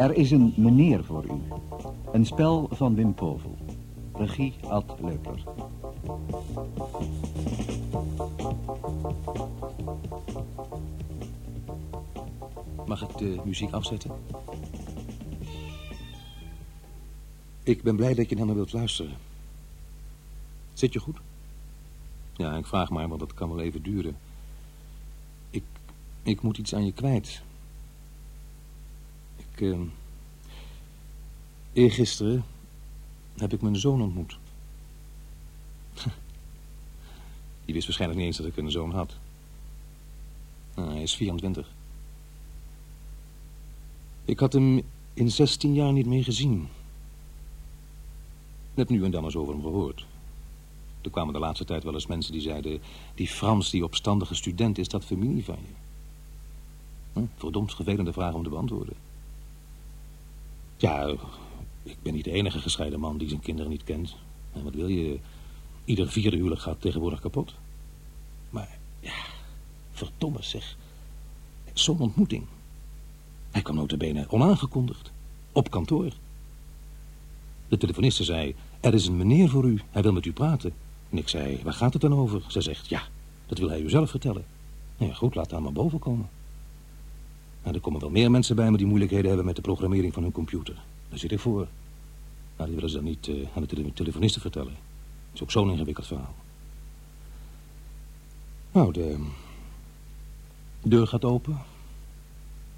Er is een meneer voor u. Een spel van Wim Povel. Regie Ad Leupler. Mag ik de muziek afzetten? Ik ben blij dat je naar me wilt luisteren. Zit je goed? Ja, ik vraag maar, want dat kan wel even duren. Ik, ik moet iets aan je kwijt. Uh, eergisteren heb ik mijn zoon ontmoet. Die wist waarschijnlijk niet eens dat ik een zoon had. Nou, hij is 24. Ik had hem in 16 jaar niet meer gezien. Net nu en dan eens over hem gehoord. Er kwamen de laatste tijd wel eens mensen die zeiden... die Frans, die opstandige student, is dat familie van je? Hm? Verdomd vervelende vraag om te beantwoorden. Ja, ik ben niet de enige gescheiden man die zijn kinderen niet kent. En wat wil je? Ieder vierde huwelijk gaat tegenwoordig kapot. Maar, ja, verdomme zeg. Zo'n ontmoeting. Hij kwam notabene onaangekondigd. Op kantoor. De telefoniste zei, er is een meneer voor u. Hij wil met u praten. En ik zei, waar gaat het dan over? Ze zegt, ja, dat wil hij u zelf vertellen. Nou ja, goed, laat dan maar boven komen. Nou, er komen wel meer mensen bij me die moeilijkheden hebben met de programmering van hun computer. Daar zit ik voor. Nou, die willen ze dan niet uh, aan de telefonisten vertellen. Dat is ook zo'n ingewikkeld verhaal. Nou, de deur gaat open.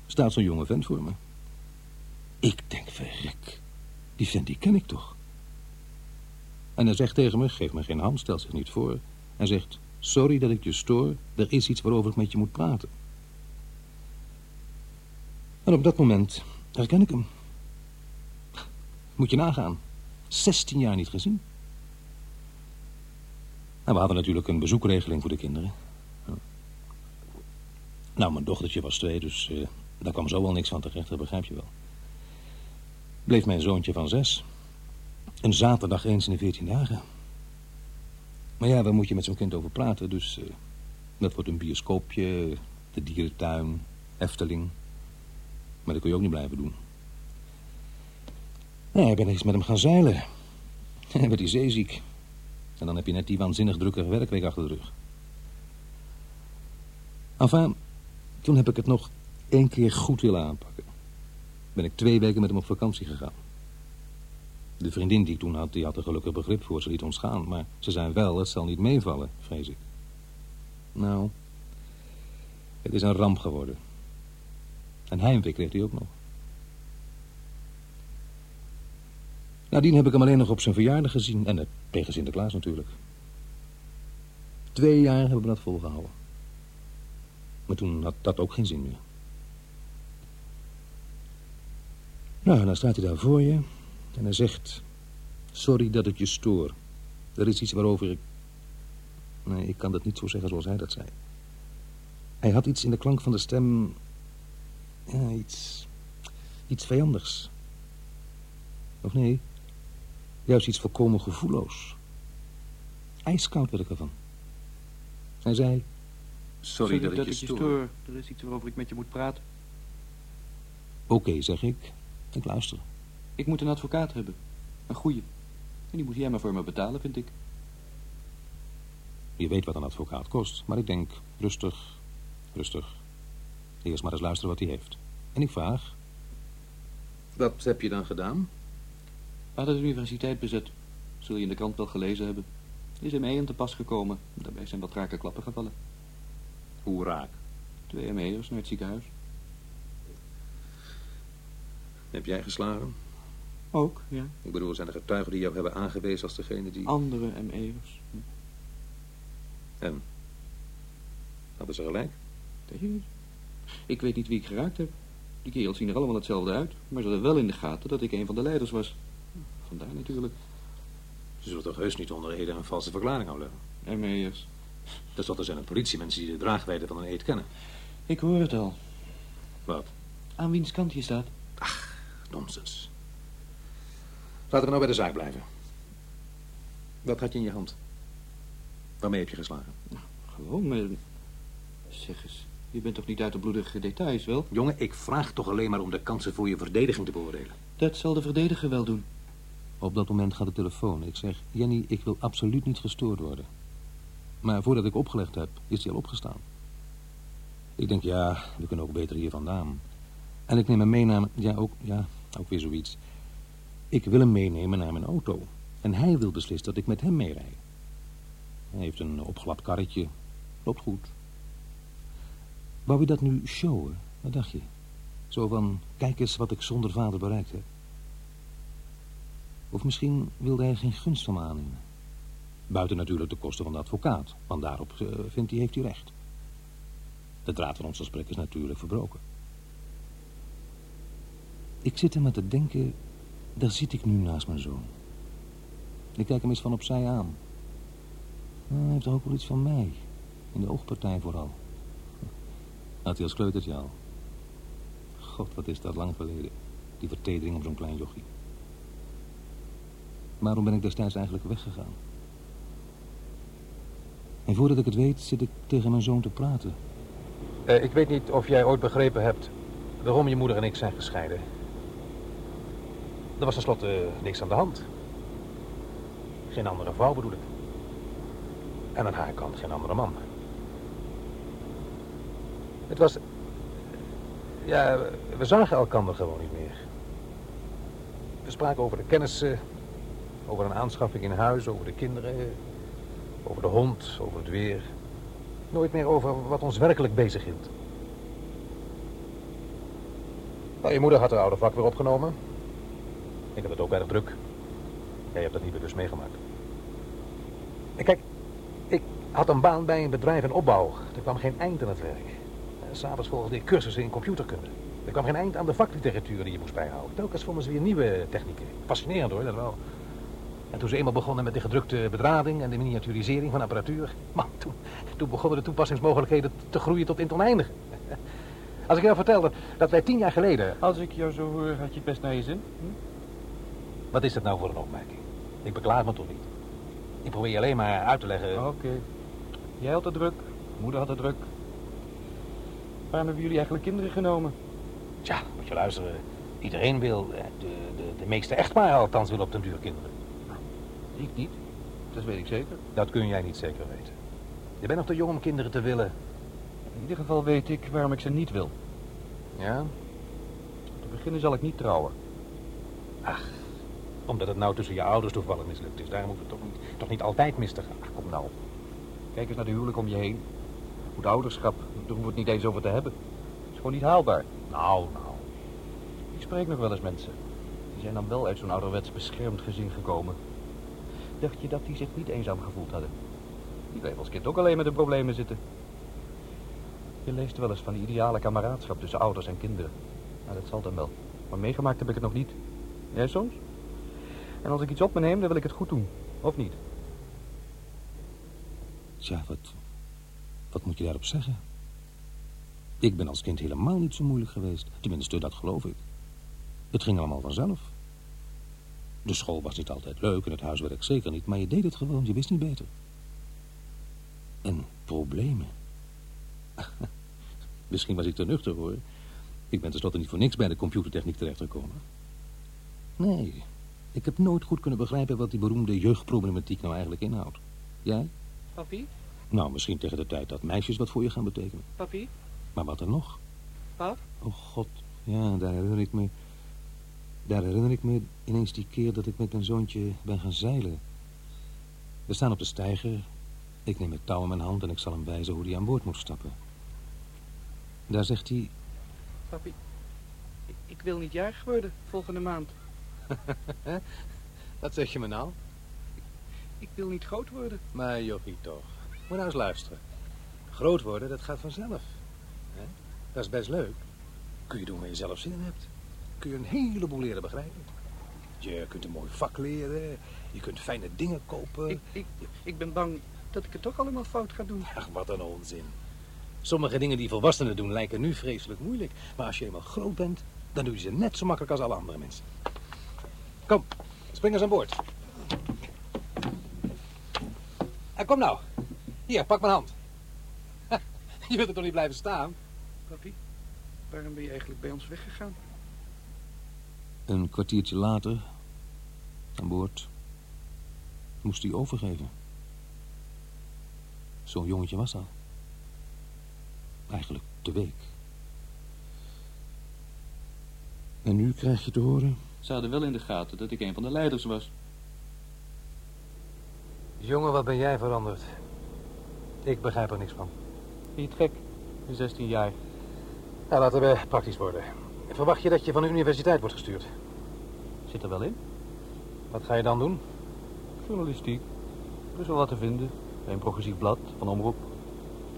Staat zo'n jonge vent voor me. Ik denk, verrek. Die vent, die ken ik toch. En hij zegt tegen me, geef me geen hand, stel zich niet voor. Hij zegt, sorry dat ik je stoor, er is iets waarover ik met je moet praten. En op dat moment herken ik hem. Moet je nagaan. 16 jaar niet gezien. En we hadden natuurlijk een bezoekregeling voor de kinderen. Nou, mijn dochtertje was twee, dus uh, daar kwam zo wel niks van terecht, dat begrijp je wel. Bleef mijn zoontje van zes. Een zaterdag eens in de veertien dagen. Maar ja, waar moet je met zo'n kind over praten? Dus uh, dat wordt een bioscoopje, de dierentuin, Efteling. Maar dat kun je ook niet blijven doen. Nee, ik ben eens met hem gaan zeilen. Hij werd hij zeeziek. En dan heb je net die waanzinnig drukke werkweek achter de rug. Enfin, toen heb ik het nog één keer goed willen aanpakken. Ben ik twee weken met hem op vakantie gegaan. De vriendin die ik toen had, die had er gelukkig begrip voor. Ze liet ons gaan, maar ze zei wel, het zal niet meevallen, vrees ik. Nou, het is een ramp geworden. En heimwee kreeg hij ook nog. Nadien heb ik hem alleen nog op zijn verjaardag gezien. En tegen Sinterklaas natuurlijk. Twee jaar hebben we dat volgehouden. Maar toen had dat ook geen zin meer. Nou, dan staat hij daar voor je. En hij zegt... Sorry dat ik je stoor. Er is iets waarover ik... Nee, ik kan dat niet zo zeggen zoals hij dat zei. Hij had iets in de klank van de stem... Ja, iets... Iets vijandigs. Of nee... Juist iets volkomen gevoelloos. Ijskoud werd ik ervan. Hij zei... Sorry, dat, ik je stoor. Er is iets waarover ik met je moet praten. Oké, zeg ik. Ik luister. Ik moet een advocaat hebben. Een goeie. En die moet jij maar voor me betalen, vind ik. Je weet wat een advocaat kost, maar ik denk rustig, rustig. Eerst maar eens luisteren wat hij heeft. En ik vraag... Wat heb je dan gedaan? Hadden de universiteit bezet. Zul je in de krant wel gelezen hebben. Is hem een te pas gekomen. Daarbij zijn wat rake klappen gevallen. Hoe raak? Twee ME'ers naar het ziekenhuis. Heb jij geslagen? Ook, ja. Ik bedoel, zijn er getuigen die jou hebben aangewezen als degene die... Andere ME'ers. En? Hadden ze gelijk? Je niet. Ik weet niet wie ik geraakt heb. Die kerels zien er allemaal hetzelfde uit. Maar ze hadden wel in de gaten dat ik een van de leiders was. Vandaar natuurlijk. Ze zullen toch heus niet onder ede een valse verklaring houden? ME'ers. Dat zal er zijn een politiemensen die de draagwijde van een eed kennen. Ik hoor het al. Wat? Aan wiens kant je staat? Ach, nonsens. Laten we nou bij de zaak blijven. Wat had je in je hand? Waarmee heb je geslagen? Nou, gewoon met... Zeg eens, Je bent toch niet uit de bloedige details, wel? Jongen, ik vraag toch alleen maar om de kansen voor je verdediging te beoordelen. Dat zal de verdediger wel doen. Op dat moment gaat de telefoon. Ik zeg, Jenny, ik wil absoluut niet gestoord worden. Maar voordat ik opgelegd heb, is hij al opgestaan. Ik denk, ja, we kunnen ook beter hier vandaan. En ik neem hem mee naar... Ja, ook, ja, ook weer zoiets. Ik wil hem meenemen naar mijn auto. En hij wil beslissen dat ik met hem meerij. Hij heeft een opgelapt karretje. Loopt goed. Wou je dat nu showen? Wat dacht je? Zo van, kijk eens wat ik zonder vader bereikt heb. Of misschien wilde hij geen gunst van me aannemen. Buiten natuurlijk de kosten van de advocaat. Want daarop uh, vindt hij, heeft hij recht. De draad van ons gesprek is natuurlijk verbroken. Ik zit er maar te denken, daar zit ik nu naast mijn zoon. Ik kijk hem eens van opzij aan. Hij heeft ook wel iets van mij. In de oogpartij vooral. Had hij als kleutertje. God, wat is dat lang geleden. Die vertedering om zo'n klein jochie. Waarom ben ik destijds eigenlijk weggegaan? En voordat ik het weet, zit ik tegen mijn zoon te praten. Uh, ik weet niet of jij ooit begrepen hebt waarom je moeder en ik zijn gescheiden. Er was tenslotte niks aan de hand. Geen andere vrouw bedoel ik. En aan haar kant geen andere man. Het was... Ja, we zagen elkander gewoon niet meer. We spraken over de kennissen, over een aanschaffing in huis, over de kinderen, over de hond, over het weer. Nooit meer over wat ons werkelijk bezig hield. Nou, je moeder had haar oude vak weer opgenomen. Ik heb het ook erg druk. Jij hebt dat niet meer dus meegemaakt. En kijk, ik had een baan bij een bedrijf in opbouw. Er kwam geen eind aan het werk. S'avonds volgde ik cursussen in computerkunde. Er kwam geen eind aan de vakliteratuur die je moest bijhouden. Telkens vonden ze weer nieuwe technieken. Fascinerend hoor, dat wel. En toen ze eenmaal begonnen met de gedrukte bedrading en de miniaturisering van apparatuur... Man, toen, toen begonnen de toepassingsmogelijkheden te groeien tot in het oneindige. Als ik jou vertelde dat wij tien jaar geleden... Als ik jou zo hoor, had je het best naar je zin. Hm? Wat is dat nou voor een opmerking? Ik beklaag me toch niet. Ik probeer je alleen maar uit te leggen... Oké. Jij had het druk, moeder had het druk. Waarom hebben jullie eigenlijk kinderen genomen? Tja, moet je luisteren. Iedereen wil, de, de, de meeste echtparen althans wil op den duur kinderen. Ik niet. Dat weet ik zeker. Dat kun jij niet zeker weten. Je bent nog te jong om kinderen te willen. In ieder geval weet ik waarom ik ze niet wil. Ja? Te beginnen zal ik niet trouwen. Ach, omdat het nou tussen je ouders toevallig mislukt is. Daarom hoeft het toch niet, toch niet altijd mis te gaan. Ach, kom nou. Kijk eens naar de huwelijk om je heen. Goed ouderschap, daar hoeven we het niet eens over te hebben. Het is gewoon niet haalbaar. Nou, nou. Ik spreek nog wel eens mensen. Die zijn dan wel uit zo'n ouderwets beschermd gezin gekomen. Dacht je dat die zich niet eenzaam gevoeld hadden? Die bleef als kind ook alleen met de problemen zitten. Je leest wel eens van die ideale kameraadschap tussen ouders en kinderen. Nou, dat zal dan wel. Maar meegemaakt heb ik het nog niet. Jij soms? En als ik iets op me neem, dan wil ik het goed doen. Of niet? Tja, wat, wat moet je daarop zeggen? Ik ben als kind helemaal niet zo moeilijk geweest. Tenminste, dat geloof ik. Het ging allemaal vanzelf. De school was niet altijd leuk en het huiswerk zeker niet, maar je deed het gewoon, je wist niet beter. En problemen. Misschien was ik te nuchter hoor. Ik ben tenslotte niet voor niks bij de computertechniek terechtgekomen. Nee, ik heb nooit goed kunnen begrijpen wat die beroemde jeugdproblematiek nou eigenlijk inhoudt. Jij? Papi? Nou, misschien tegen de tijd dat meisjes wat voor je gaan betekenen. Papi? Maar wat er nog? Pap? Oh god, ja, daar herinner ik me... Daar herinner ik me ineens die keer dat ik met mijn zoontje ben gaan zeilen. We staan op de steiger. Ik neem het touw in mijn hand en ik zal hem wijzen hoe hij aan boord moet stappen. Daar zegt hij... Papi, ik, wil niet jarig worden volgende maand. Wat zeg je me nou? Ik wil niet groot worden. Maar jochie toch. Moet nou eens luisteren. Groot worden, dat gaat vanzelf. Dat is best leuk. Kun je doen waar je zelf zin in hebt. Kun je een heleboel leren begrijpen. Je kunt een mooi vak leren. Je kunt fijne dingen kopen. Ik, ik, ik ben bang dat ik het toch allemaal fout ga doen. Ach, wat een onzin. Sommige dingen die volwassenen doen lijken nu vreselijk moeilijk. Maar als je eenmaal groot bent, dan doe je ze net zo makkelijk als alle andere mensen. Kom, spring eens aan boord. En kom nou. Hier, pak mijn hand. Je wilt er toch niet blijven staan? Papi, waarom ben je eigenlijk bij ons weggegaan? Een kwartiertje later, aan boord, moest hij overgeven. Zo'n jongetje was al. Eigenlijk te week. En nu krijg je te horen... Ze hadden wel in de gaten dat ik een van de leiders was. Jongen, wat ben jij veranderd? Ik begrijp er niks van. Niet gek, in 16 jaar. Nou, laten we praktisch worden. Verwacht je dat je van de universiteit wordt gestuurd? Zit er wel in. Wat ga je dan doen? Journalistiek. Er is wel wat te vinden. Bij een progressief blad van omroep.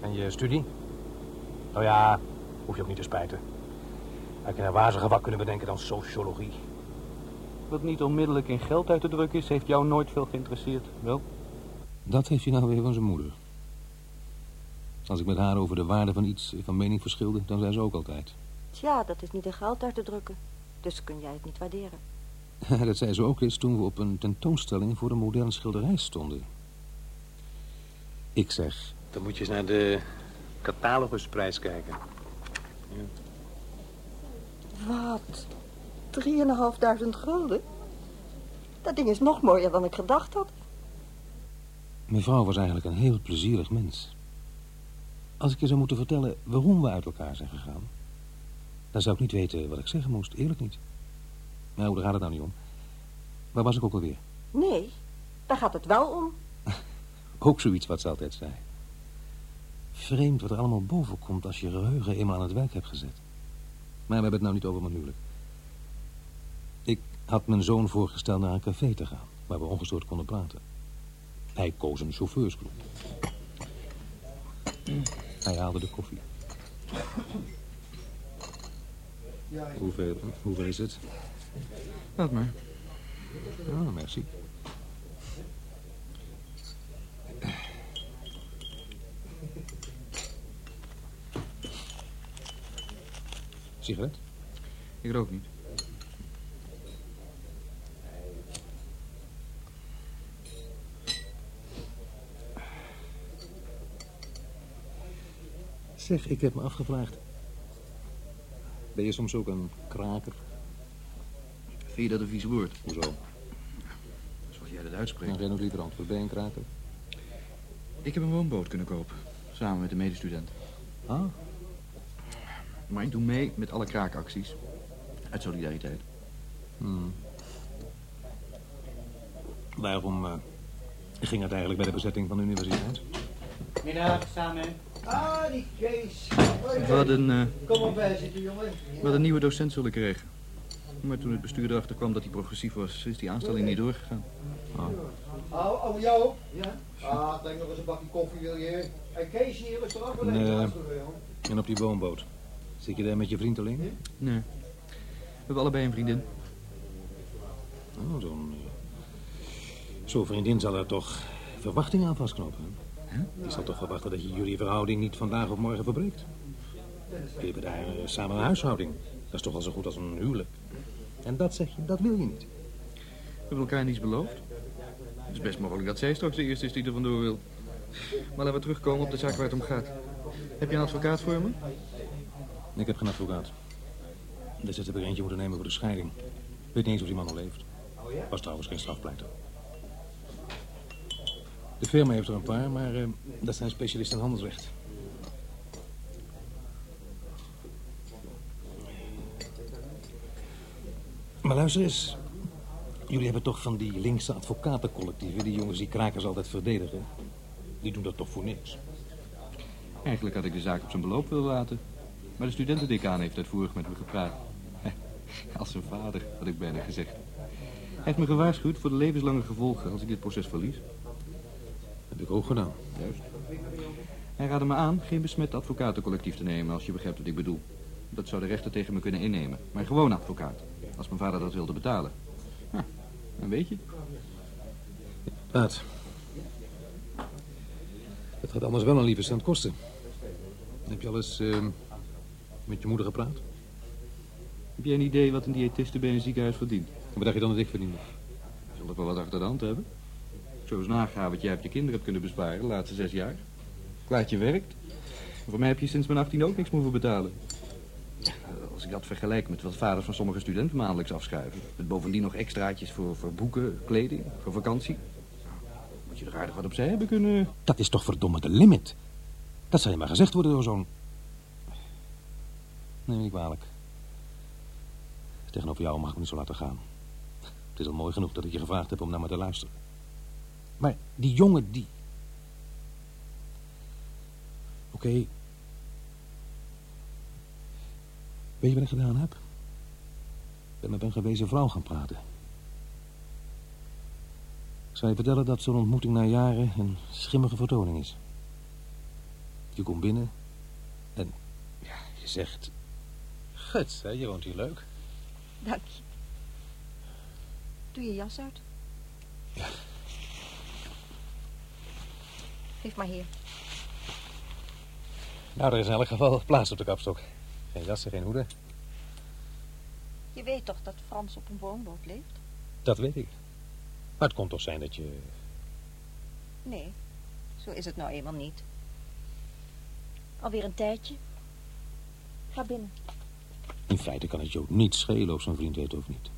En je studie? Nou ja, hoef je ook niet te spijten. Had je een wazige vak kunnen bedenken dan sociologie. Wat niet onmiddellijk in geld uit te drukken is, heeft jou nooit veel geïnteresseerd. Wel? Dat heeft hij nou weer van zijn moeder. Als ik met haar over de waarde van iets van mening verschilde, dan zei ze ook altijd. Tja, dat is niet in geld uit te drukken. Dus kun jij het niet waarderen. Dat zei ze ook eens toen we op een tentoonstelling voor een moderne schilderij stonden. Ik zeg, Dan moet je eens naar de catalogusprijs kijken. Wat? Drieënhalfduizend gulden? Dat ding is nog mooier dan ik gedacht had. mevrouw was eigenlijk een heel plezierig mens. Als ik je zou moeten vertellen waarom we uit elkaar zijn gegaan... dan zou ik niet weten wat ik zeggen moest, eerlijk niet. Nou, daar gaat het nou niet om. Waar was ik ook alweer? Nee, daar gaat het wel om. Ook zoiets wat ze altijd zei. Vreemd wat er allemaal boven komt als je geheugen eenmaal aan het werk hebt gezet. Maar we hebben het nou niet over mijn huwelijk. Ik had mijn zoon voorgesteld naar een café te gaan, waar we ongestoord konden praten. Hij koos een chauffeursclub. Hij haalde de koffie. Hoeveel, hoeveel is het? Laat maar. Ah, merci. Sigaret? Ik rook niet. Zeg, ik heb me afgevraagd. Ben je soms ook een kraker? Vind je dat een vies woord? Hoezo? Zoals jij dat uitspreekt. jij nog liever antwoord. Ben je een kraker? Ik heb een woonboot kunnen kopen. Samen met een medestudent. Ah, Maar ik doe mee met alle kraakacties. Uit solidariteit. Hmm. Waarom eh, ging het eigenlijk bij de bezetting van de universiteit? Middag, samen. Ah, die Kees. Hoi, We hadden, eh, Kom op bij zitten, jongen. we hadden een nieuwe docent zullen krijgen. Maar toen het bestuur erachter kwam dat hij progressief was, is die aanstelling niet doorgegaan. Oh, oh, jou? Ja? Ah, denk nog eens een bakje koffie, wil je? En Kees hier is er ook wel. En op die woonboot? Zit je daar met je vriend alleen? Nee. We hebben allebei een vriendin. Oh, zo'n... eh, Zo'n vriendin zal er toch verwachtingen aan vastknopen. Die zal toch verwachten dat je jullie verhouding niet vandaag of morgen verbreekt. Jullie hebben daar eh, samen een huishouding. Dat is toch al zo goed als een huwelijk. En dat zeg je, dat wil je niet. We hebben elkaar niets beloofd. Het is best mogelijk dat zij straks de eerste is die er vandoor wil. Maar laten we terugkomen op de zaak waar het om gaat. Heb je een advocaat voor me? Ik heb geen advocaat. Dus heb ik eentje moeten nemen voor de scheiding. Ik weet niet eens of die man nog leeft. Was trouwens geen strafpleiter. De firma heeft er een paar, maar eh, dat zijn specialisten in handelsrecht. Maar luister eens. Jullie hebben toch van die linkse advocatencollectieven... die jongens die krakers altijd verdedigen. Die doen dat toch voor niks. Eigenlijk had ik de zaak op zijn beloop willen laten. Maar de studentendecaan heeft uitvoerig met me gepraat. Als zijn vader, had ik bijna gezegd. Hij heeft me gewaarschuwd voor de levenslange gevolgen als ik dit proces verlies. Heb ik ook gedaan. Juist. Hij raadde me aan geen besmet advocatencollectief te nemen, als je begrijpt wat ik bedoel. Dat zou de rechter tegen me kunnen innemen. Maar gewoon advocaat. Als mijn vader dat wilde betalen. Ja, en weet je. Het gaat anders wel een lieve cent kosten. Heb je al eens eh, met je moeder gepraat? Heb jij een idee wat een diëtiste bij een ziekenhuis verdient? Wat dacht je dan dat ik verdiende? Zult ook wel wat achter de hand hebben. Zo eens nagaan wat jij op je kinderen hebt kunnen besparen de laatste zes jaar. Klaartje werkt. Voor mij heb je sinds mijn 18 ook niks hoeven betalen. Als ik dat vergelijk met wat vaders van sommige studenten maandelijks afschuiven. Met bovendien nog extraatjes voor, voor boeken, kleding, voor vakantie. Moet je er aardig wat opzij hebben kunnen... Dat is toch verdomme de limit. Dat zal je maar gezegd worden door zo'n... Neem me niet kwalijk. Tegenover jou mag ik me niet zo laten gaan. Het is al mooi genoeg dat ik je gevraagd heb om naar me te luisteren. Maar die jongen, die... Oké. Weet je wat ik gedaan heb? Ik ben met een gewezen vrouw gaan praten. Ik zal je vertellen dat zo'n ontmoeting na jaren een schimmige vertoning is. Je komt binnen en ja, je zegt... Gut, hè, je woont hier leuk. Dank je. Doe je jas uit. Ja. Geef maar hier. Nou, er is in elk geval plaats op de kapstok. Geen jassen, geen hoeden. Je weet toch dat Frans op een woonboot leeft? Dat weet ik. Maar het kon toch zijn dat je... Nee, zo is het nou eenmaal niet. Alweer een tijdje. Ga binnen. In feite kan het je ook niet schelen of zo'n vriend weet of niet.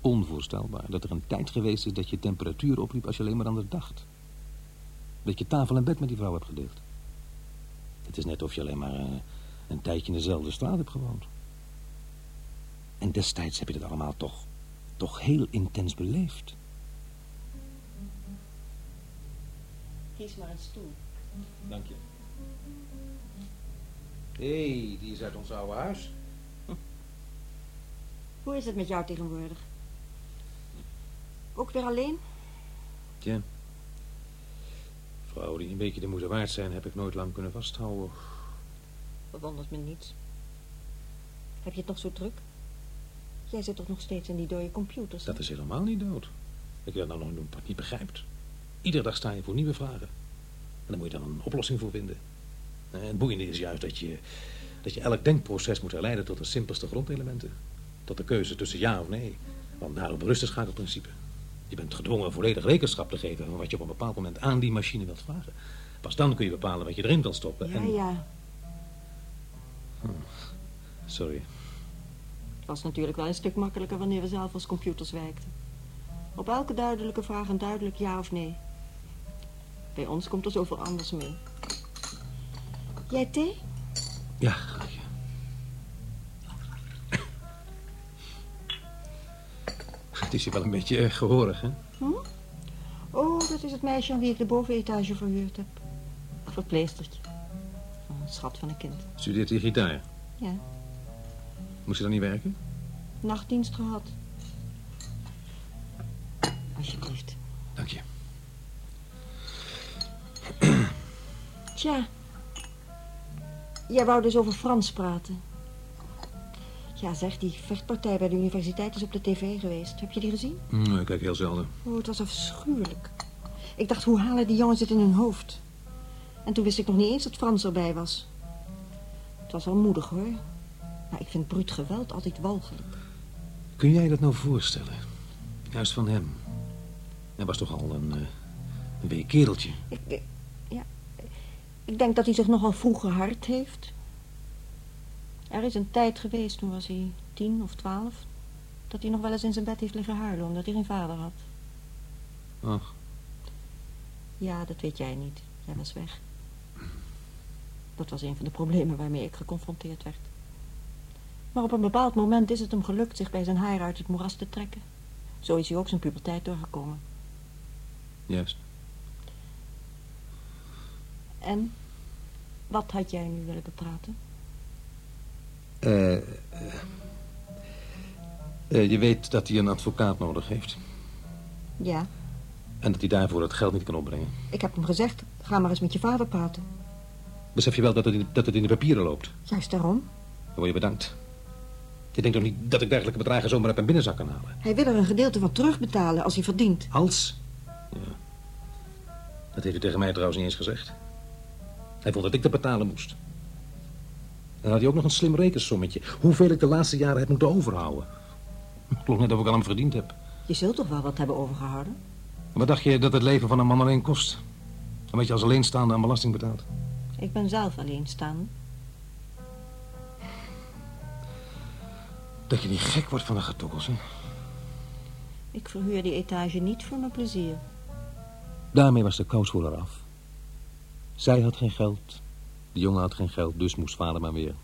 Onvoorstelbaar dat er een tijd geweest is dat je temperatuur opliep als je alleen maar aan het dacht. Dat je tafel en bed met die vrouw hebt gedeeld. Het is net of je alleen maar eh, een tijdje in dezelfde straat hebt gewoond. En destijds heb je dat allemaal toch, toch heel intens beleefd. Kies maar een stoel. Dank je. Hé, hey, die is uit ons oude huis. Hoe is het met jou tegenwoordig? Ook weer alleen? Tja. Vrouwen die een beetje de moeite waard zijn, heb ik nooit lang kunnen vasthouden. Verwondert me niets. Heb je het nog zo druk? Jij zit toch nog steeds in die dode computers? Dat is helemaal niet dood. Ik wil nou nog niet begrijpt. Iedere dag sta je voor nieuwe vragen. En daar moet je dan een oplossing voor vinden. En het boeiende is juist dat je, dat je elk denkproces moet herleiden tot de simpelste grondelementen. Tot de keuze tussen ja of nee. Want daarop berust het schakelprincipe. Je bent gedwongen volledig rekenschap te geven van wat je op een bepaald moment aan die machine wilt vragen. Pas dan kun je bepalen wat je erin wilt stoppen. Ja, en... ja. Hm. Sorry. Het was natuurlijk wel een stuk makkelijker wanneer we zelf als computers werkten. Op elke duidelijke vraag een duidelijk ja of nee. Bij ons komt er zoveel anders mee. Jij thee? Ja, graag. Het is hier wel een beetje uh, gehoorig, hè? Hm? Oh, dat is het meisje aan wie ik de bovenetage verhuurd heb. Een verpleestertje. Een schat van een kind. Studeert hij gitaar? Ja. Moest je dan niet werken? Nachtdienst gehad. Alsjeblieft. Dank je. Tja. Jij wou dus over Frans praten. Ja, zeg, die vechtpartij bij de universiteit is op de tv geweest. Heb je die gezien? Mm, ik kijk heel zelden. Oh, het was afschuwelijk. Ik dacht, hoe halen die jongens het in hun hoofd? En toen wist ik nog niet eens dat Frans erbij was. Het was wel moedig, hoor. Maar ik vind bruut geweld altijd walgelijk. Kun jij dat nou voorstellen? Juist van hem. Hij was toch al een, uh, een week kereltje. Ik, ik, ja, ik denk dat hij zich nogal vroeg gehard heeft. Er is een tijd geweest, toen was hij tien of twaalf... dat hij nog wel eens in zijn bed heeft liggen huilen... omdat hij geen vader had. Ach. Ja, dat weet jij niet. Jij was weg. Dat was een van de problemen waarmee ik geconfronteerd werd. Maar op een bepaald moment is het hem gelukt zich bij zijn haar uit het moeras te trekken. Zo is hij ook zijn puberteit doorgekomen. Juist. En? Wat had jij nu willen bepraten? Uh, uh, uh, je weet dat hij een advocaat nodig heeft. Ja. En dat hij daarvoor het geld niet kan opbrengen. Ik heb hem gezegd, ga maar eens met je vader praten. Besef je wel dat het in, dat het in de papieren loopt? Juist daarom. Dan word je bedankt. Je denkt toch niet dat ik dergelijke bedragen zomaar uit mijn binnenzak kan halen? Hij wil er een gedeelte van terugbetalen als hij verdient. Als? Ja. Dat heeft hij tegen mij trouwens niet eens gezegd. Hij vond dat ik te betalen moest. Dan had hij ook nog een slim rekensommetje. Hoeveel ik de laatste jaren heb moeten overhouden. Klopt net of ik al hem verdiend heb. Je zult toch wel wat hebben overgehouden? Wat dacht je dat het leven van een man alleen kost? En wat je als alleenstaande aan belasting betaalt? Ik ben zelf alleenstaande. Dat je niet gek wordt van de getokkels, hè? Ik verhuur die etage niet voor mijn plezier. Daarmee was de kousvoer eraf. Zij had geen geld, de jongen had geen geld, dus moest vader maar weer.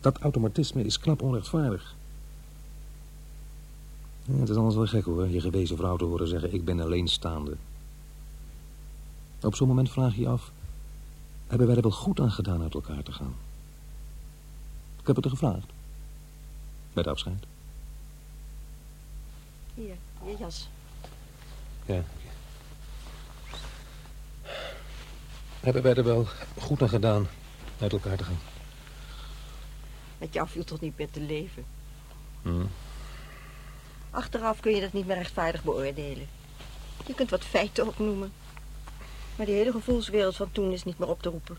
Dat automatisme is knap onrechtvaardig. Ja, het is anders wel gek hoor, je gewezen vrouw te horen zeggen... ik ben alleenstaande. Op zo'n moment vraag je je af... hebben wij er wel goed aan gedaan uit elkaar te gaan? Ik heb het er gevraagd. Bij de afscheid. Hier, je jas. Ja. Hebben wij er wel goed aan gedaan uit elkaar te gaan? Met jou viel toch niet meer te leven. Hm. Achteraf kun je dat niet meer rechtvaardig beoordelen. Je kunt wat feiten opnoemen. Maar die hele gevoelswereld van toen is niet meer op te roepen.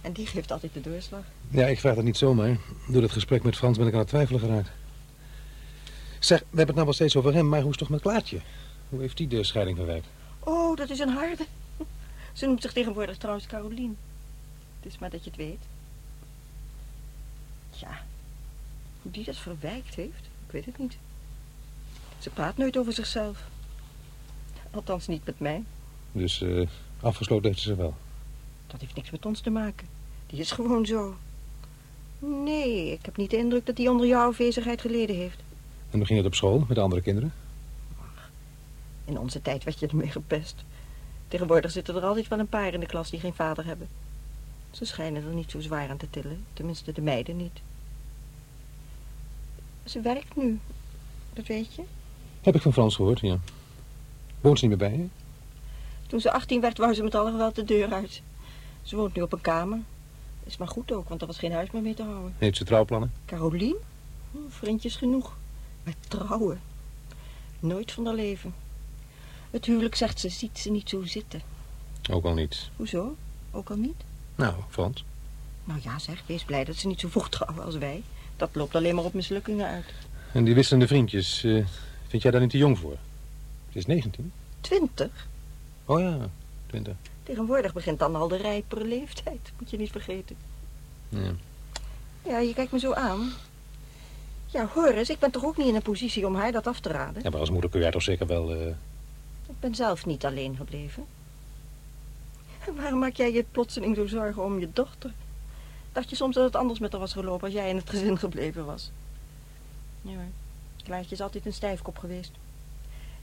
En die geeft altijd de doorslag. Ja, ik vraag dat niet zomaar. Door het gesprek met Frans ben ik aan het twijfelen geraakt. Zeg, we hebben het nou wel steeds over hem, maar hoe is het toch met Klaartje? Hoe heeft die de scheiding verwerkt? Oh, dat is een harde. Ze noemt zich tegenwoordig trouwens Carolien. Het is maar dat je het weet. Ja, hoe die dat verwijkt heeft, ik weet het niet. Ze praat nooit over zichzelf. Althans niet met mij. Dus eh, afgesloten heeft ze wel. Dat heeft niks met ons te maken. Die is gewoon zo. Nee, ik heb niet de indruk dat hij onder jouw afwezigheid geleden heeft. En hoe ging het op school met de andere kinderen? In onze tijd werd je ermee gepest. Tegenwoordig zitten er altijd wel een paar in de klas die geen vader hebben. Ze schijnen er niet zo zwaar aan te tillen. Tenminste, de meiden niet. Ze werkt nu. Dat weet je. Heb ik van Frans gehoord, ja. Woont ze niet meer bij je? Toen ze 18 werd, wou ze met alle geweld de deur uit. Ze woont nu op een kamer. Is maar goed ook, want er was geen huis meer mee te houden. Heeft ze trouwplannen? Carolien? Hm, vriendjes genoeg. Maar trouwen? Nooit van haar leven. Het huwelijk, zegt ze, ziet ze niet zo zitten. Ook al niet. Hoezo? Ook al niet? Nou, Frans. Nou ja, zeg, wees blij dat ze niet zo vroeg trouwen als wij. Dat loopt alleen maar op mislukkingen uit. En die wisselende vriendjes, eh, vind jij daar niet te jong voor? Ze is 19. Twintig? Oh ja, 20. Tegenwoordig begint dan al de rijpere leeftijd. Moet je niet vergeten. Ja. Ja, je kijkt me zo aan. Ja, hoor eens, ik ben toch ook niet in een positie om haar dat af te raden? ja, maar als moeder kun jij toch zeker wel... eh, Ik ben zelf niet alleen gebleven. En waarom maak jij je plotseling zo zorgen om je dochter? Dacht je soms dat het anders met haar was gelopen als jij in het gezin gebleven was? Nee hoor, Klaartje is altijd een stijfkop geweest.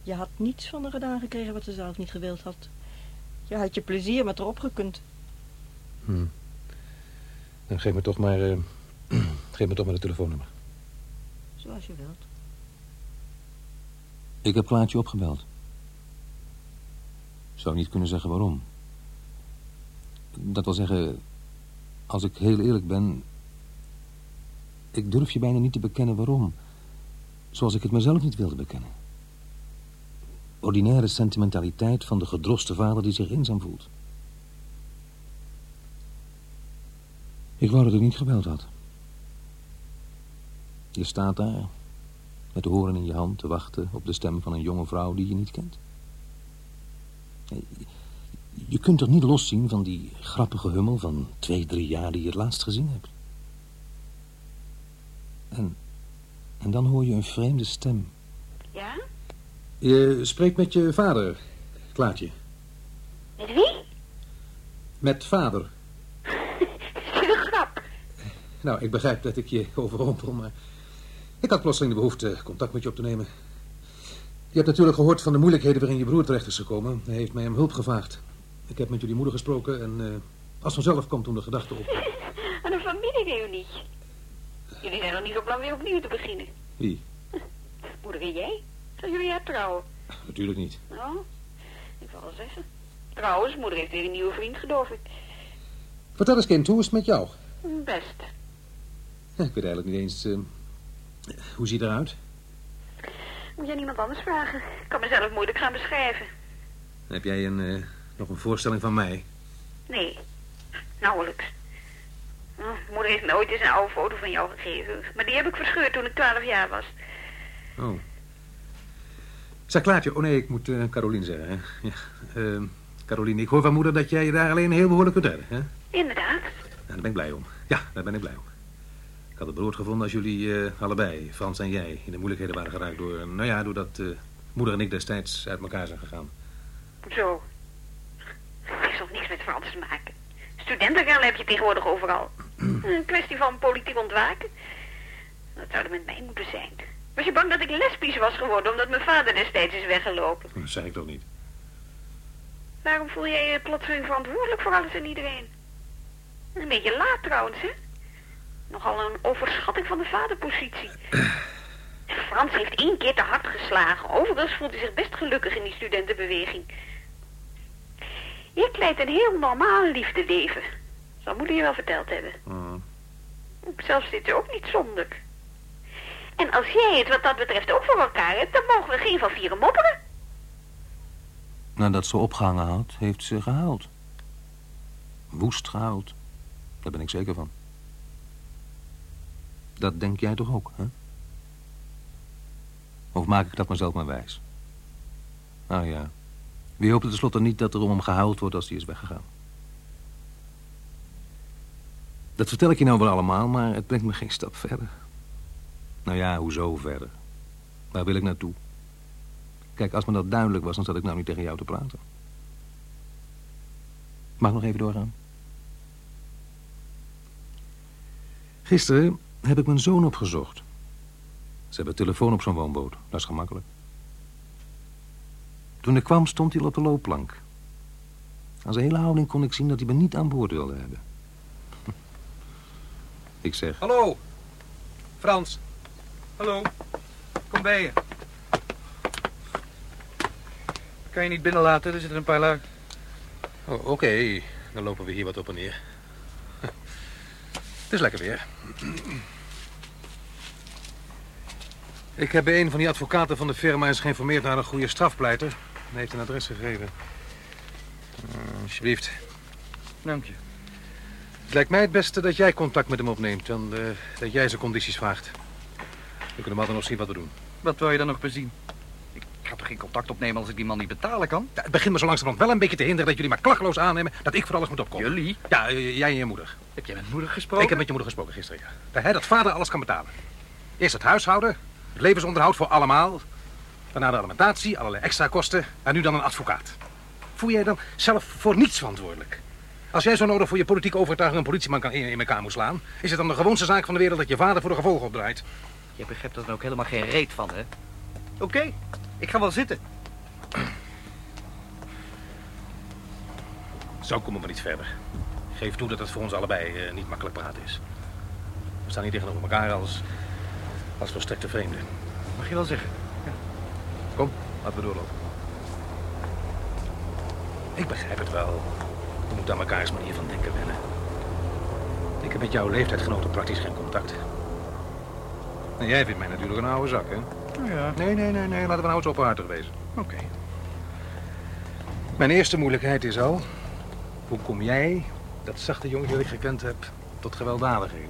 Je had niets van haar gedaan gekregen wat ze zelf niet gewild had. Je had je plezier met haar opgekund. hm. Dan geef me toch maar... eh, geef me toch maar de telefoonnummer. Zoals je wilt. Ik heb Klaartje opgebeld. Zou niet kunnen zeggen waarom. Dat wil zeggen, als ik heel eerlijk ben... Ik durf je bijna niet te bekennen waarom. Zoals ik het mezelf niet wilde bekennen. Ordinaire sentimentaliteit van de gedroste vader die zich eenzaam voelt. Ik wou dat ik niet gebeld had. Je staat daar, met de horen in je hand te wachten op de stem van een jonge vrouw die je niet kent. Je kunt toch niet loszien van die grappige hummel van twee, drie jaar die je het laatst gezien hebt. En, en dan hoor je een vreemde stem. Ja? Je spreekt met je vader, Klaartje. Met wie? Met vader. Een grap. Nou, ik begrijp dat ik je overrompel, maar... Ik had plotseling de behoefte contact met je op te nemen. Je hebt natuurlijk gehoord van de moeilijkheden waarin je broer terecht is gekomen. Hij heeft mij om hulp gevraagd. Ik heb met jullie moeder gesproken en eh, als vanzelf komt toen de gedachte op. Aan een familiereunie. Jullie zijn nog niet zo plan weer opnieuw te beginnen. Wie? Moeder en jij? Gaan jullie haar trouwen? Natuurlijk niet. Nou, ik wil wel zeggen. Trouwens, moeder heeft weer een nieuwe vriend, geloof ik. Vertel eens, kind, hoe is het met jou? Best. Ja, ik weet eigenlijk niet eens... eh, hoe ziet eruit? Moet jij niemand anders vragen? Ik kan mezelf moeilijk gaan beschrijven. Heb jij een, eh, nog een voorstelling van mij? Nee, nauwelijks. Oh, moeder heeft me ooit eens een oude foto van jou gegeven. Maar die heb ik verscheurd toen ik twaalf jaar was. Oh. Zeg, Klaartje. Oh nee, ik moet eh Carolien zeggen. Hè? Ja. eh, Carolien, ik hoor van moeder dat jij je daar alleen heel behoorlijk kunt redden. Hè? Inderdaad. Nou, daar ben ik blij om. Ja, daar ben ik blij om. Ik had het beroerd gevonden als jullie eh, allebei, Frans en jij, in de moeilijkheden waren geraakt door, nou ja, doordat eh, moeder en ik destijds uit elkaar zijn gegaan. Zo. Het heeft toch niks met Frans te maken. Studentenrel heb je tegenwoordig overal. Een kwestie van politiek ontwaken. Dat zou er met mij moeten zijn. Was je bang dat ik lesbisch was geworden omdat mijn vader destijds is weggelopen? Dat zei ik toch niet. Waarom voel jij je plotseling verantwoordelijk voor alles en iedereen? Een beetje laat trouwens, hè? Nogal een overschatting van de vaderpositie. Frans heeft één keer te hard geslagen. Overigens voelt hij zich best gelukkig in die studentenbeweging. Ik leid een heel normaal liefdeleven. Zal moeder je wel verteld hebben. Mm. Zelfs zit er ook niet zonder. En als jij het wat dat betreft ook voor elkaar hebt, dan mogen we geen van vieren mopperen. Nadat ze opgehangen had, heeft ze gehuild. Woest gehuild. Daar ben ik zeker van. Dat denk jij toch ook, hè? Of maak ik dat mezelf maar wijs? Nou ja. Wie hoopt tenslotte niet dat er om hem gehuild wordt als hij is weggegaan? Dat vertel ik je nou wel allemaal, maar het brengt me geen stap verder. Nou ja, hoezo verder? Waar wil ik naartoe? Kijk, als me dat duidelijk was, dan zat ik nou niet tegen jou te praten. Mag ik nog even doorgaan? Gisteren heb ik mijn zoon opgezocht. Ze hebben telefoon op zo'n woonboot. Dat is gemakkelijk. Toen ik kwam, stond hij al op de loopplank. Aan zijn hele houding kon ik zien dat hij me niet aan boord wilde hebben. Ik zeg... Hallo. Frans. Hallo. Kom bij je. Kan je niet binnenlaten? Er zitten een paar lui. Oh, Oké, dan lopen we hier wat op en neer. Het is lekker weer. Ik heb bij een van die advocaten van de firma eens geïnformeerd naar een goede strafpleiter. Hij heeft een adres gegeven. Uh, alsjeblieft. Dank je. Het lijkt mij het beste dat jij contact met hem opneemt en eh, dat jij zijn condities vraagt. We kunnen altijd nog zien wat we doen. Wat wil je dan nog bezien? Ik ga toch geen contact opnemen als ik die man niet betalen kan? Ja, het begint me zo langzamerhand wel een beetje te hinderen dat jullie maar klakkeloos aannemen dat ik voor alles moet opkomen. Jullie? Ja, eh, jij en je moeder. Heb jij met moeder gesproken? Ik heb met je moeder gesproken gisteren, ja. Dat, dat vader alles kan betalen. Eerst het huishouden, levensonderhoud voor allemaal. Daarna de alimentatie, allerlei extra kosten. En nu dan een advocaat. Voel jij dan zelf voor niets verantwoordelijk? Als jij zo nodig voor je politieke overtuiging een politieman kan in, in elkaar moet slaan... is het dan de gewoonste zaak van de wereld dat je vader voor de gevolgen opdraait? Je begrijpt er dan ook helemaal geen reet van, hè? Oké, ik ga wel zitten. Zo komen we niet verder. Geef toe dat het voor ons allebei eh, niet makkelijk praten is. We staan hier tegenover elkaar als, als volstrekte vreemden. Mag je wel zeggen. Kom, laten we doorlopen. Ik begrijp het wel. We moeten aan elkaars manier van denken wennen. Ik heb met jouw leeftijdgenoten praktisch geen contact. En jij vindt mij natuurlijk een oude zak, hè? Ja. Nee, nee, nee, nee. Laten we nou eens openhartig wezen. Oké. Mijn eerste moeilijkheid is al... Hoe kom jij, dat zachte jongetje dat ik gekend heb, tot gewelddadigheden?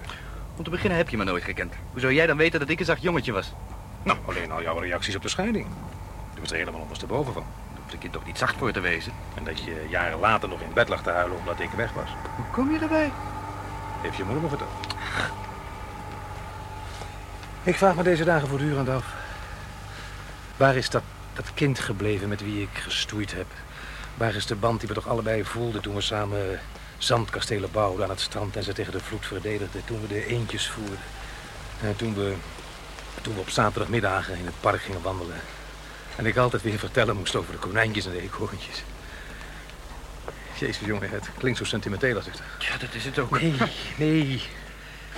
Om te beginnen heb je me nooit gekend. Hoe zou jij dan weten dat ik een zacht jongetje was? Nou, alleen al jouw reacties op de scheiding. Je was er helemaal ondersteboven van. Daar hoefde ik je toch niet zacht voor te wezen? En dat je jaren later nog in bed lag te huilen omdat ik weg was. Hoe kom je erbij? Heeft je moeder me verteld. Ik vraag me deze dagen voortdurend af. Waar is dat, dat kind gebleven met wie ik gestoeid heb? Waar is de band die we toch allebei voelden toen we samen zandkastelen bouwden aan het strand en ze tegen de vloed verdedigden? Toen we de eendjes voerden. En toen we, toen we op zaterdagmiddagen in het park gingen wandelen. En ik altijd weer vertellen moest over de konijntjes en de eekhoorntjes. Jezus jongen, het klinkt zo sentimenteel als ik dat. Ja, dat is het ook. Nee, nee.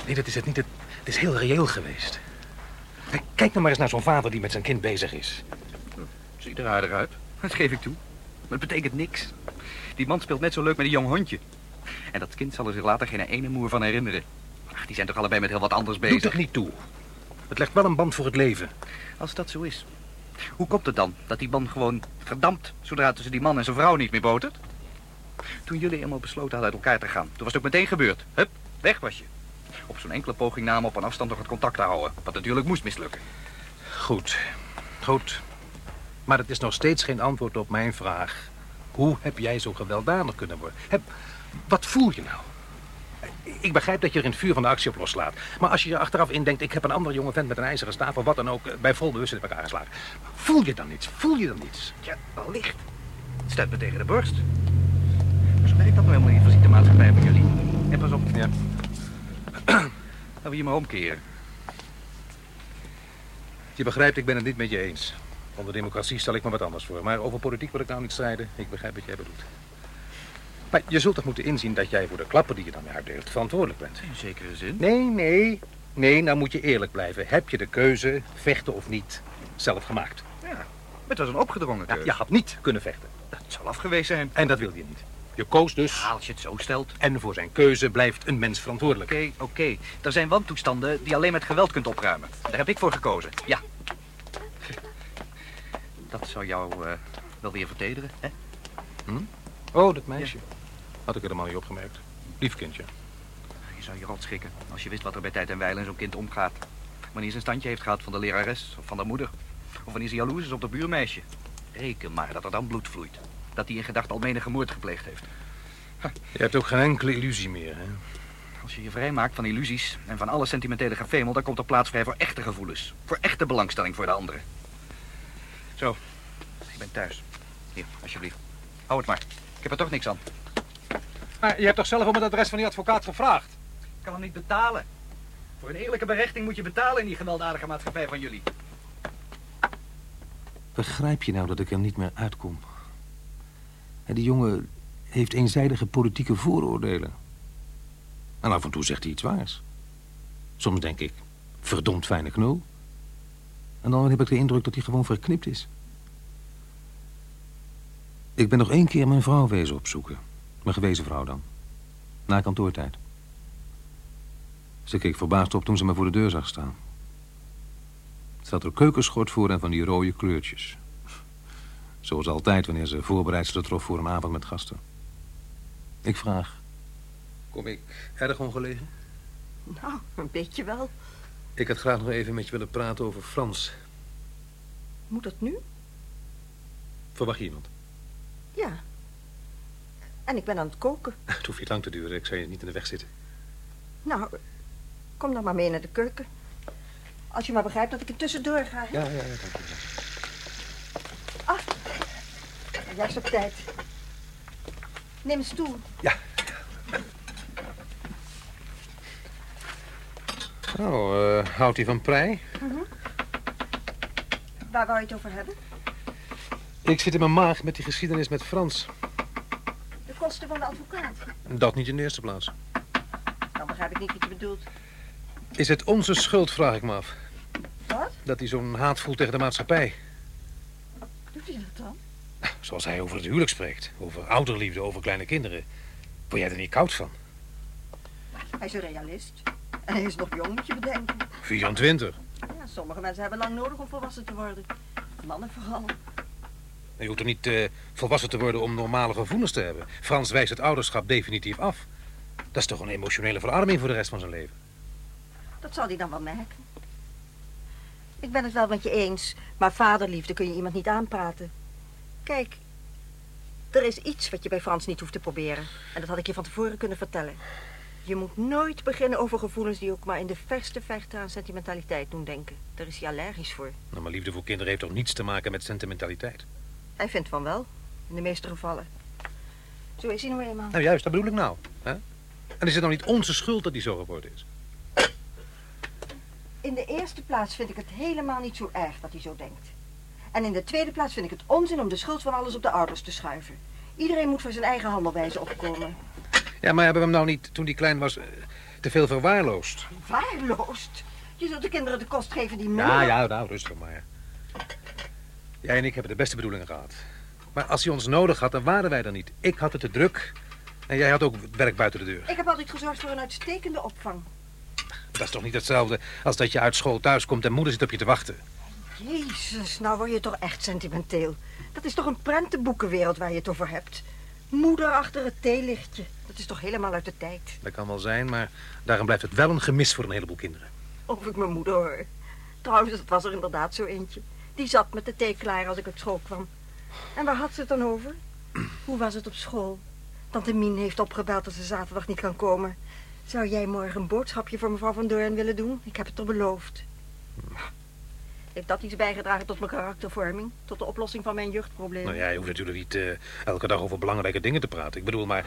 Nee, dat is het niet. Het, het is heel reëel geweest. Kijk, kijk nou maar eens naar zo'n vader die met zijn kind bezig is. Ziet er aardig uit. Dat geef ik toe. Maar het betekent niks. Die man speelt net zo leuk met een jong hondje. En dat kind zal er zich later geen ene moer van herinneren. Ach, die zijn toch allebei met heel wat anders bezig. Doe toch niet toe. Het legt wel een band voor het leven. Als dat zo is. Hoe komt het dan dat die band gewoon verdampt... zodra tussen die man en zijn vrouw niet meer botert? Toen jullie eenmaal besloten hadden uit elkaar te gaan... toen was het ook meteen gebeurd. Hup, weg was je. Op zo'n enkele poging namen op een afstand nog het contact te houden. Wat natuurlijk moest mislukken. Goed, goed. Maar het is nog steeds geen antwoord op mijn vraag. Hoe heb jij zo gewelddadig kunnen worden? Heb, wat voel je nou? ik begrijp dat je er in het vuur van de actie op loslaat. Maar als je er achteraf in denkt, ik heb een andere jonge vent met een ijzeren staaf of wat dan ook... eh, bij vol bewustzijn in elkaar geslagen. Voel je dan niets? Voel je dan niets? Ja, wellicht. Het stuit me tegen de borst. Maar zo werkt dat nou helemaal niet, visite-maatschappij van jullie. En pas op. Ja. Laten we hier maar omkeren. Je begrijpt, ik ben het niet met je eens. Onder democratie stel ik me wat anders voor. Maar over politiek wil ik nou niet strijden. Ik begrijp wat jij bedoelt. Maar je zult toch moeten inzien dat jij voor de klappen die je dan uitdeelt verantwoordelijk bent. In zekere zin. Nee, nee. Nee, nou moet je eerlijk blijven. Heb je de keuze, vechten of niet, zelf gemaakt? Ja, het was een opgedrongen Ja, keuze. je had niet kunnen vechten. Het zal afgewezen zijn. En dat wil je niet. Je koos dus. Ja, als je het zo stelt. En voor zijn keuze blijft een mens verantwoordelijk. Oké, oké. Er zijn wantoestanden die alleen met geweld kunt opruimen. Daar heb ik voor gekozen. Ja. Dat zou jou eh, wel weer vertederen, hè? Oh, dat meisje. Had ik helemaal niet opgemerkt. Lief kindje. Je zou je rot schrikken als je wist wat er bij tijd en wijle in zo'n kind omgaat. Wanneer ze een standje heeft gehad van de lerares of van de moeder. Of wanneer ze jaloers is op de buurmeisje. Reken maar dat er dan bloed vloeit. Dat hij in gedachten al menige moord gepleegd heeft. Je hebt ook geen enkele illusie meer, hè? Als je je vrijmaakt van illusies en van alle sentimentele gefemel... dan komt er plaats vrij voor echte gevoelens. Voor echte belangstelling voor de anderen. Zo, ik ben thuis. Hier, alsjeblieft. Hou het maar. Ik heb er toch niks aan. Maar je hebt toch zelf om het adres van die advocaat gevraagd? Ik kan hem niet betalen. Voor een eerlijke berechting moet je betalen in die gewelddadige maatschappij van jullie. Begrijp je nou dat ik er niet meer uitkom? Die jongen heeft eenzijdige politieke vooroordelen. En af en toe zegt hij iets waars. Soms denk ik, verdomd fijne knul. En dan heb ik de indruk dat hij gewoon verknipt is. Ik ben nog één keer mijn vrouw wezen opzoeken. Mijn gewezen vrouw dan. Na kantoortijd. Ze keek verbaasd op toen ze me voor de deur zag staan. Ze had er keukenschort voor en van die rode kleurtjes. Zoals altijd wanneer ze voorbereidselen trof voor een avond met gasten. Ik vraag, Kom ik erg ongelegen? Nou, een beetje wel. Ik had graag nog even met je willen praten over Frans. Moet dat nu? Verwacht je iemand? Ja. En ik ben aan het koken. Het hoeft niet lang te duren. Ik zou je niet in de weg zitten. Nou, kom dan maar mee naar de keuken. Als je maar begrijpt dat ik er tussendoor ga. hè? Ja, ja, ja, dank je. Ah, juist op tijd. Neem een stoel. Oh, eh, houdt hij van prei? Waar wou je het over hebben? Ik zit in mijn maag met die geschiedenis met Frans. Kosten van de advocaat. Dat niet in de eerste plaats. Dan begrijp ik niet wat je bedoelt. Is het onze schuld, vraag ik me af. Wat? Dat hij zo'n haat voelt tegen de maatschappij. Doet hij dat dan? Zoals hij over het huwelijk spreekt. Over ouderliefde, over kleine kinderen. Word jij er niet koud van? Hij is een realist. En hij is nog jong, moet je bedenken. 24. Ja, sommige mensen hebben lang nodig om volwassen te worden. Mannen vooral. Je hoeft er niet eh, volwassen te worden om normale gevoelens te hebben. Frans wijst het ouderschap definitief af. Dat is toch een emotionele verarming voor de rest van zijn leven. Dat zal hij dan wel merken. Ik ben het wel met je eens, maar vaderliefde kun je iemand niet aanpraten. Kijk, er is iets wat je bij Frans niet hoeft te proberen. En dat had ik je van tevoren kunnen vertellen. Je moet nooit beginnen over gevoelens die ook maar in de verste verte aan sentimentaliteit doen denken. Daar is hij allergisch voor. Nou, maar liefde voor kinderen heeft toch niets te maken met sentimentaliteit? Hij vindt van wel, in de meeste gevallen. Zo is hij nou eenmaal. Nou juist, dat bedoel ik nou. Hè? En is het nou niet onze schuld dat hij zo geworden is? In de eerste plaats vind ik het helemaal niet zo erg dat hij zo denkt. En in de tweede plaats vind ik het onzin om de schuld van alles op de ouders te schuiven. Iedereen moet voor zijn eigen handelwijze opkomen. Ja, maar hebben we hem nou niet, toen hij klein was, eh, te veel verwaarloosd? Waarloosd. Je zult de kinderen de kost geven die Ja, minder... ja, nou, rustig maar. Jij en ik hebben de beste bedoelingen gehad. Maar als hij ons nodig had, dan waren wij er niet. Ik had het te druk. En jij had ook werk buiten de deur. Ik heb altijd gezorgd voor een uitstekende opvang. Dat is toch niet hetzelfde als dat je uit school thuis komt en moeder zit op je te wachten. Jezus, nou word je toch echt sentimenteel. Dat is toch een prentenboekenwereld waar je het over hebt. Moeder achter het theelichtje. Dat is toch helemaal uit de tijd. Dat kan wel zijn, maar daarom blijft het wel een gemis voor een heleboel kinderen. Of ik mijn moeder hoor. Trouwens, het was er inderdaad zo eentje. Die zat met de thee klaar als ik uit school kwam. En waar had ze het dan over? Hoe was het op school? Tante Mien heeft opgebeld dat ze zaterdag niet kan komen. Zou jij morgen een boodschapje voor mevrouw Van Doorn willen doen? Ik heb het er beloofd. Heeft dat iets bijgedragen tot mijn karaktervorming? Tot de oplossing van mijn jeugdproblemen? Nou ja, je hoeft natuurlijk niet eh, elke dag over belangrijke dingen te praten. Ik bedoel, maar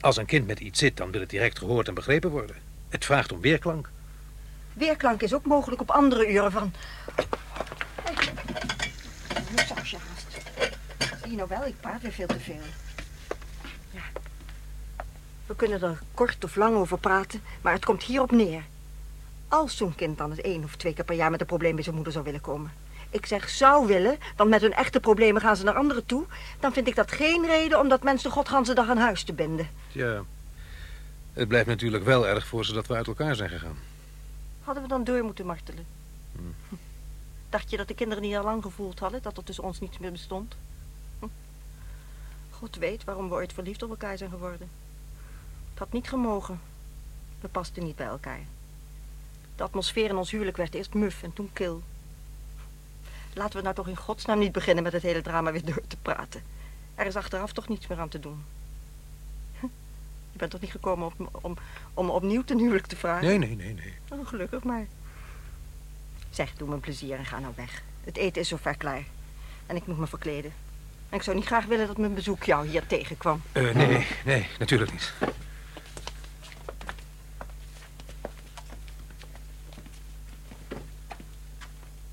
als een kind met iets zit, dan wil het direct gehoord en begrepen worden. Het vraagt om weerklank. Weerklank is ook mogelijk op andere uren van... Een sausje haast. Zie je nou wel, ik praat weer veel te veel. Ja. We kunnen er kort of lang over praten, maar het komt hierop neer. Als zo'n kind dan eens één of twee keer per jaar met een probleem bij zijn moeder zou willen komen. Ik zeg zou willen, want met hun echte problemen gaan ze naar anderen toe. Dan vind ik dat geen reden om dat mens de godganse dag aan huis te binden. Ja, het blijft natuurlijk wel erg voor ze dat we uit elkaar zijn gegaan. Hadden we dan door moeten martelen? Hm. Dacht je dat de kinderen niet al lang gevoeld hadden dat er tussen ons niets meer bestond? Hm. God weet waarom we ooit verliefd op elkaar zijn geworden. Het had niet gemogen. We pasten niet bij elkaar. De atmosfeer in ons huwelijk werd eerst muf en toen kil. Laten we nou toch in godsnaam niet beginnen met het hele drama weer door te praten. Er is achteraf toch niets meer aan te doen. Je bent toch niet gekomen om, om, om opnieuw ten huwelijk te vragen? Nee, nee, nee, nee. Oh, gelukkig maar. Zeg, doe me een plezier en ga nou weg. Het eten is zover klaar. En ik moet me verkleden. En ik zou niet graag willen dat mijn bezoek jou hier tegenkwam. Uh, nee, nee, natuurlijk niet.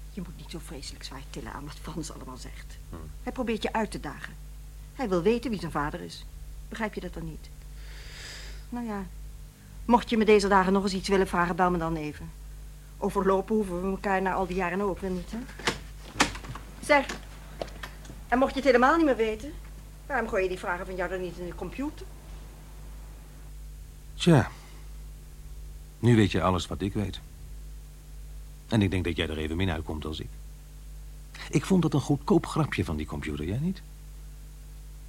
Je moet niet zo vreselijk zwaar tillen aan wat Frans allemaal zegt. Hm. Hij probeert je uit te dagen. Hij wil weten wie zijn vader is. Begrijp je dat dan niet? Nou ja, mocht je me deze dagen nog eens iets willen vragen, bel me dan even. Overlopen hoeven we elkaar na al die jaren ook weer niet, hè? Zeg, en mocht je het helemaal niet meer weten... waarom gooi je die vragen van jou dan niet in de computer? Tja, nu weet je alles wat ik weet. En ik denk dat jij er even min uitkomt als ik. Ik vond dat een goedkoop grapje van die computer, jij niet?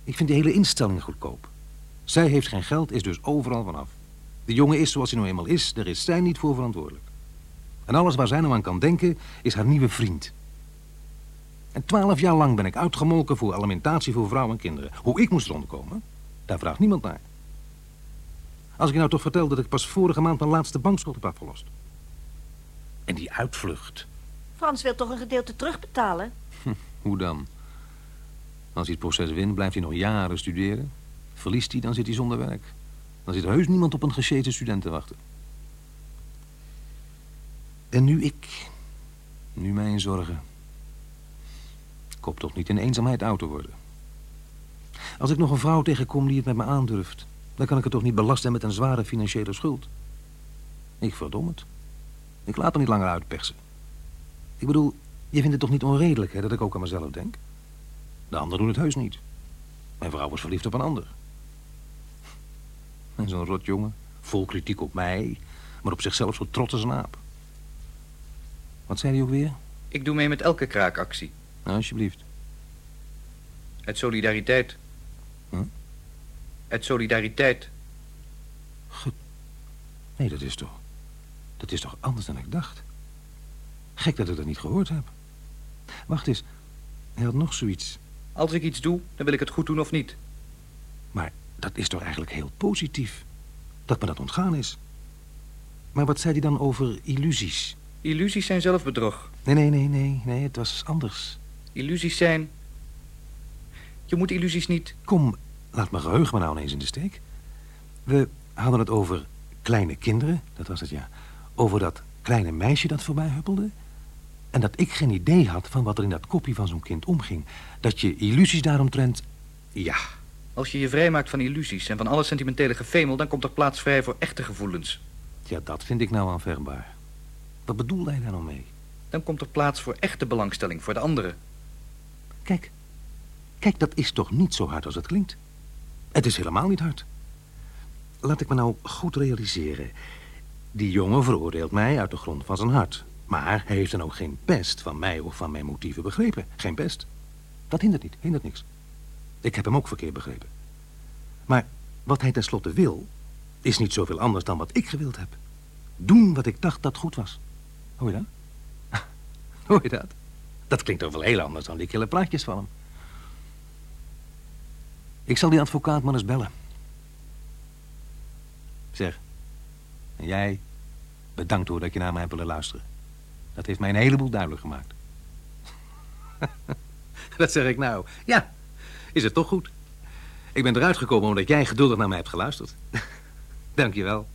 Ik vind de hele instelling goedkoop. Zij heeft geen geld, is dus overal vanaf. De jongen is zoals hij nou eenmaal is, daar is zij niet voor verantwoordelijk. En alles waar zij nou aan kan denken, is haar nieuwe vriend. En twaalf jaar lang ben ik uitgemolken voor alimentatie voor vrouwen en kinderen. Hoe ik moest rondkomen, daar vraagt niemand naar. Als ik nou toch vertel dat ik pas vorige maand mijn laatste bankschuld heb afgelost. En die uitvlucht. Frans wil toch een gedeelte terugbetalen? Hm, hoe dan? Als hij het proces wint, blijft hij nog jaren studeren. Verliest hij, dan zit hij zonder werk. Dan zit heus niemand op een gescheten student te wachten. En nu ik. Nu mijn zorgen. Ik hoop toch niet in eenzaamheid oud te worden. Als ik nog een vrouw tegenkom die het met me aandurft... dan kan ik het toch niet belasten met een zware financiële schuld. Ik verdom het. Ik laat er niet langer uitpersen. Ik bedoel, je vindt het toch niet onredelijk hè, dat ik ook aan mezelf denk? De anderen doen het heus niet. Mijn vrouw was verliefd op een ander. En zo'n rotjongen, vol kritiek op mij... maar op zichzelf zo trots als. Wat zei hij ook weer? Ik doe mee met elke kraakactie. Nou, alsjeblieft. Uit solidariteit. Huh? Uit solidariteit. Goed. Nee, dat is toch... Dat is toch anders dan ik dacht. Gek dat ik dat niet gehoord heb. Wacht eens. Hij had nog zoiets. Als ik iets doe, dan wil ik het goed doen of niet. Maar dat is toch eigenlijk heel positief. Dat me dat ontgaan is. Maar wat zei hij dan over illusies? Illusies zijn zelfbedrog. Nee, nee, nee, nee, nee, het was anders. Illusies zijn... Je moet illusies niet... Kom, laat mijn geheugen maar nou ineens in de steek. We hadden het over kleine kinderen, dat was het ja. Over dat kleine meisje dat voorbij huppelde. En dat ik geen idee had van wat er in dat kopje van zo'n kind omging. Dat je illusies daaromtrent... Ja. Als je je vrijmaakt van illusies en van alle sentimentele gefemel... dan komt er plaats vrij voor echte gevoelens. Ja, dat vind ik nou aanverbaar. Wat bedoelde hij daar nou mee? Dan komt er plaats voor echte belangstelling voor de anderen. Kijk, kijk, dat is toch niet zo hard als het klinkt? Het is helemaal niet hard. Laat ik me nou goed realiseren. Die jongen veroordeelt mij uit de grond van zijn hart. Maar hij heeft dan ook geen pest van mij of van mijn motieven begrepen. Geen pest. Dat hindert niet, hindert niks. Ik heb hem ook verkeerd begrepen. Maar wat hij tenslotte wil, is niet zoveel anders dan wat ik gewild heb. Doen wat ik dacht dat goed was. Hoor je dat? Hoor je dat? Dat klinkt toch wel heel anders dan die kille plaatjes van hem. Ik zal die advocaat maar eens bellen. Zeg, En jij, bedankt hoor dat je naar mij hebt willen luisteren. Dat heeft mij een heleboel duidelijk gemaakt. dat zeg ik nou. Ja, is het toch goed? Ik ben eruit gekomen omdat jij geduldig naar mij hebt geluisterd. Dank je wel.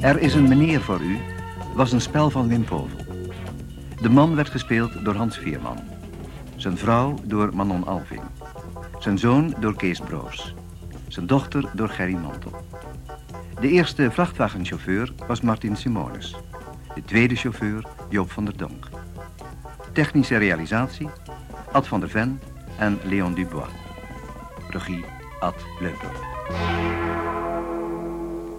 Er is een meneer voor u was een spel van Wim Povel. De man werd gespeeld door Hans Vierman. Zijn vrouw door Manon Alving. Zijn zoon door Kees Broos. Zijn dochter door Gerry Mantel. De eerste vrachtwagenchauffeur was Martin Simonis. De tweede chauffeur Joop van der Donk. Technische realisatie Ad van der Ven en Leon Dubois. Regie Ad Leupler.